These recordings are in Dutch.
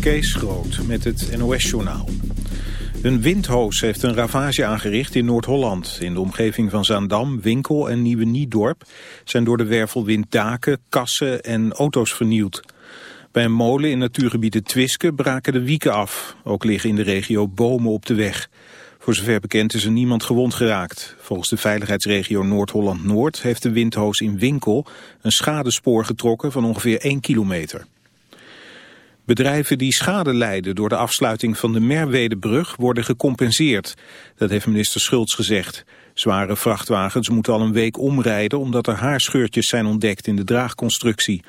Kees Groot met het NOS-journaal. Een windhoos heeft een ravage aangericht in Noord-Holland. In de omgeving van Zaandam, Winkel en Nieuwe Niedorp... zijn door de wervelwind daken, kassen en auto's vernield. Bij een molen in natuurgebied de Twiske braken de wieken af. Ook liggen in de regio bomen op de weg. Voor zover bekend is er niemand gewond geraakt. Volgens de veiligheidsregio Noord-Holland-Noord... heeft de windhoos in Winkel een schadespoor getrokken van ongeveer 1 kilometer. Bedrijven die schade lijden door de afsluiting van de Merwedebrug worden gecompenseerd. Dat heeft minister Schultz gezegd. Zware vrachtwagens moeten al een week omrijden omdat er haarscheurtjes zijn ontdekt in de draagconstructie.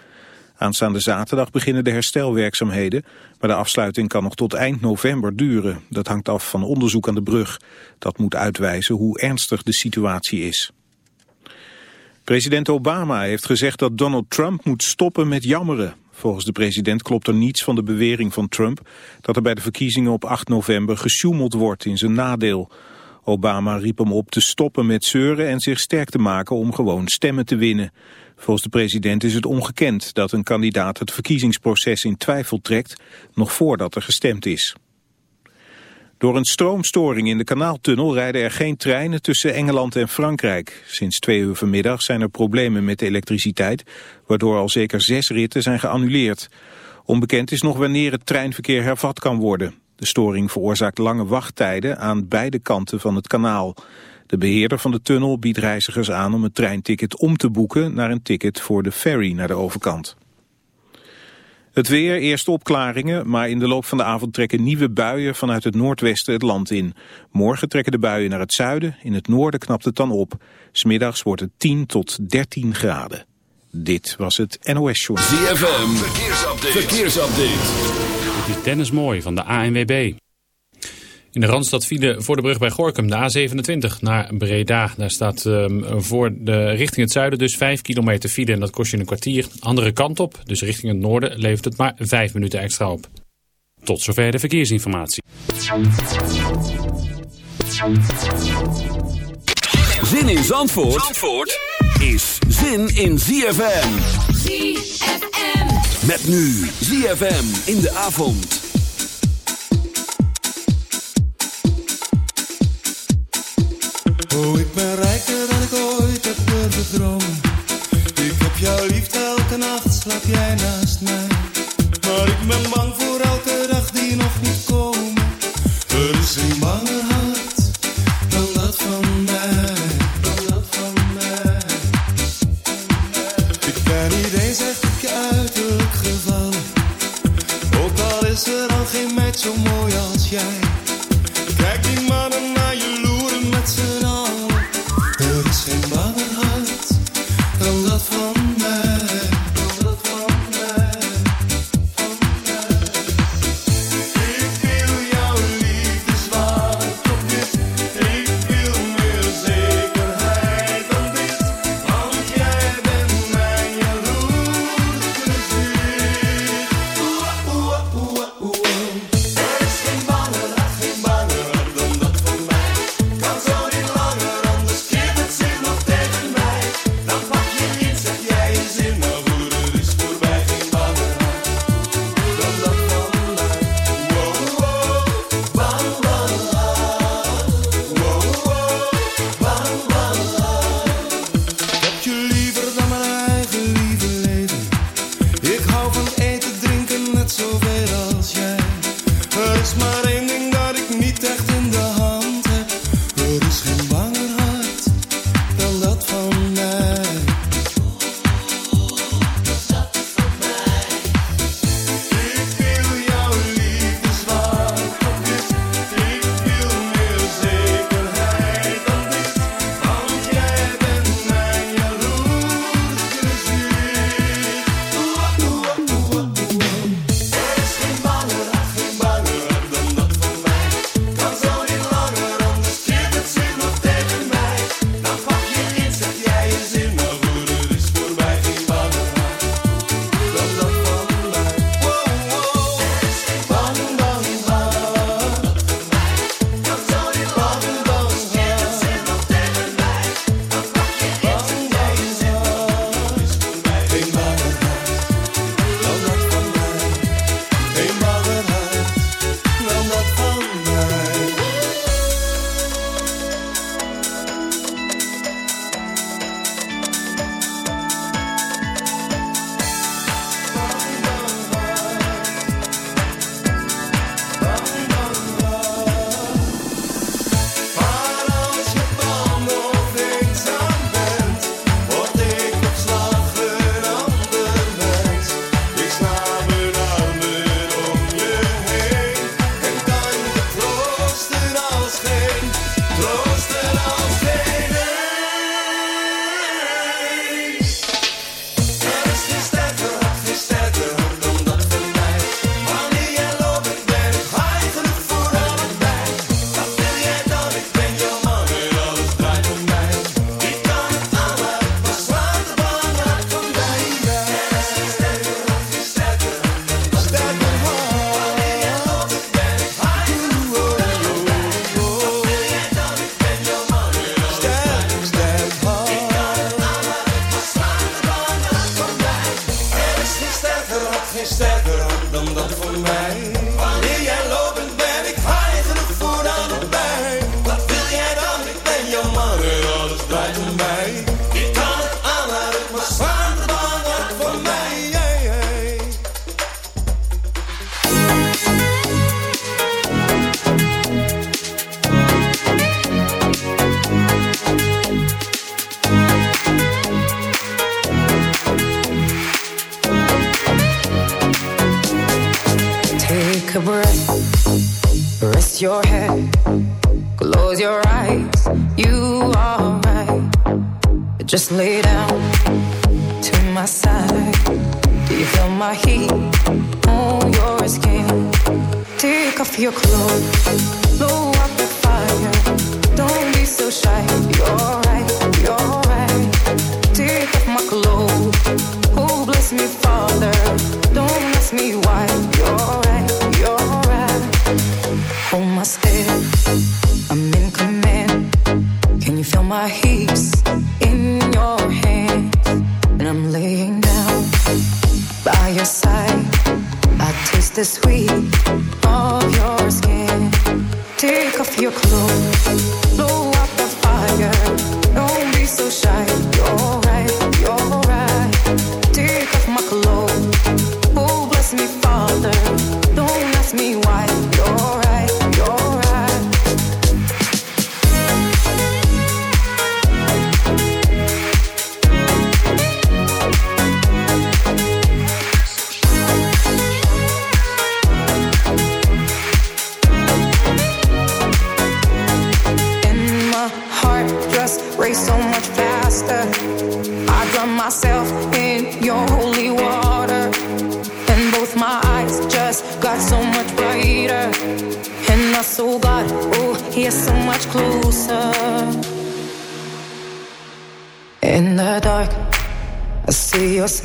Aanstaande zaterdag beginnen de herstelwerkzaamheden, maar de afsluiting kan nog tot eind november duren. Dat hangt af van onderzoek aan de brug. Dat moet uitwijzen hoe ernstig de situatie is. President Obama heeft gezegd dat Donald Trump moet stoppen met jammeren. Volgens de president klopt er niets van de bewering van Trump... dat er bij de verkiezingen op 8 november gesjoemeld wordt in zijn nadeel. Obama riep hem op te stoppen met zeuren en zich sterk te maken om gewoon stemmen te winnen. Volgens de president is het ongekend dat een kandidaat het verkiezingsproces in twijfel trekt... nog voordat er gestemd is. Door een stroomstoring in de kanaaltunnel rijden er geen treinen tussen Engeland en Frankrijk. Sinds twee uur vanmiddag zijn er problemen met de elektriciteit, waardoor al zeker zes ritten zijn geannuleerd. Onbekend is nog wanneer het treinverkeer hervat kan worden. De storing veroorzaakt lange wachttijden aan beide kanten van het kanaal. De beheerder van de tunnel biedt reizigers aan om het treinticket om te boeken naar een ticket voor de ferry naar de overkant. Het weer, eerste opklaringen, maar in de loop van de avond trekken nieuwe buien vanuit het noordwesten het land in. Morgen trekken de buien naar het zuiden, in het noorden knapt het dan op. Smiddags wordt het 10 tot 13 graden. Dit was het NOS Show. ZFM, verkeersupdate. verkeersupdate. Dit is Dennis Mooi van de ANWB. In de Randstad file voor de brug bij Gorkum, de A27 naar Breda. Daar staat um, voor de, richting het zuiden dus 5 kilometer file en dat kost je een kwartier. Andere kant op, dus richting het noorden, levert het maar 5 minuten extra op. Tot zover de verkeersinformatie. Zin in Zandvoort, Zandvoort is zin in ZFM. ZFM. Met nu ZFM in de avond. Oh, ik ben rijker dan ik ooit heb durven dromen. Ik heb jouw liefde elke nacht, slaap jij naast mij. Maar ik ben the sweet of your skin. Take off your clothes, blow out the fire.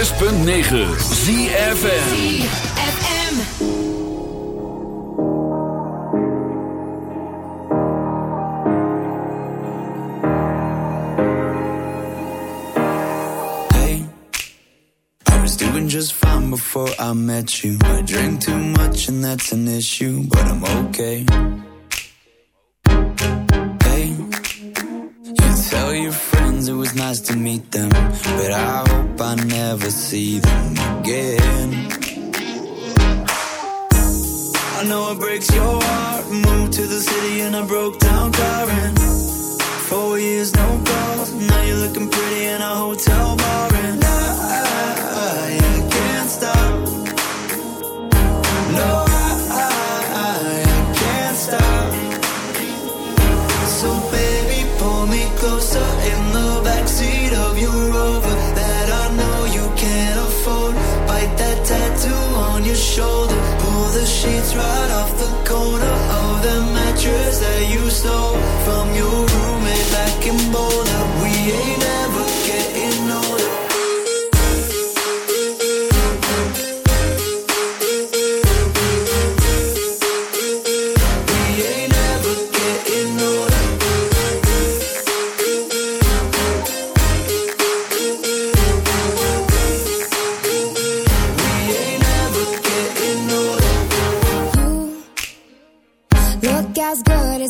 106.9 ZFN just fine before I met you. I drink too much and that's an issue, but I'm okay. what breaks your heart. Moved to the city and I broke down crying. Four years, no calls. Now you're looking pretty in a hotel bar. And I, I, I can't stop. No, I, I, I can't stop. So, baby, pull me closer in the backseat of your rover that I know you can't afford. Bite that tattoo on your shoulder. Pull the sheets right slow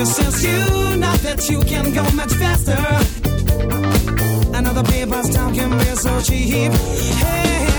you since you know that you can go much faster. Another paper's talking be so cheap. Hey.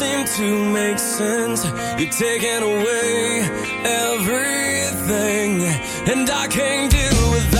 seem to make sense. You're taking away everything, and I can't do without.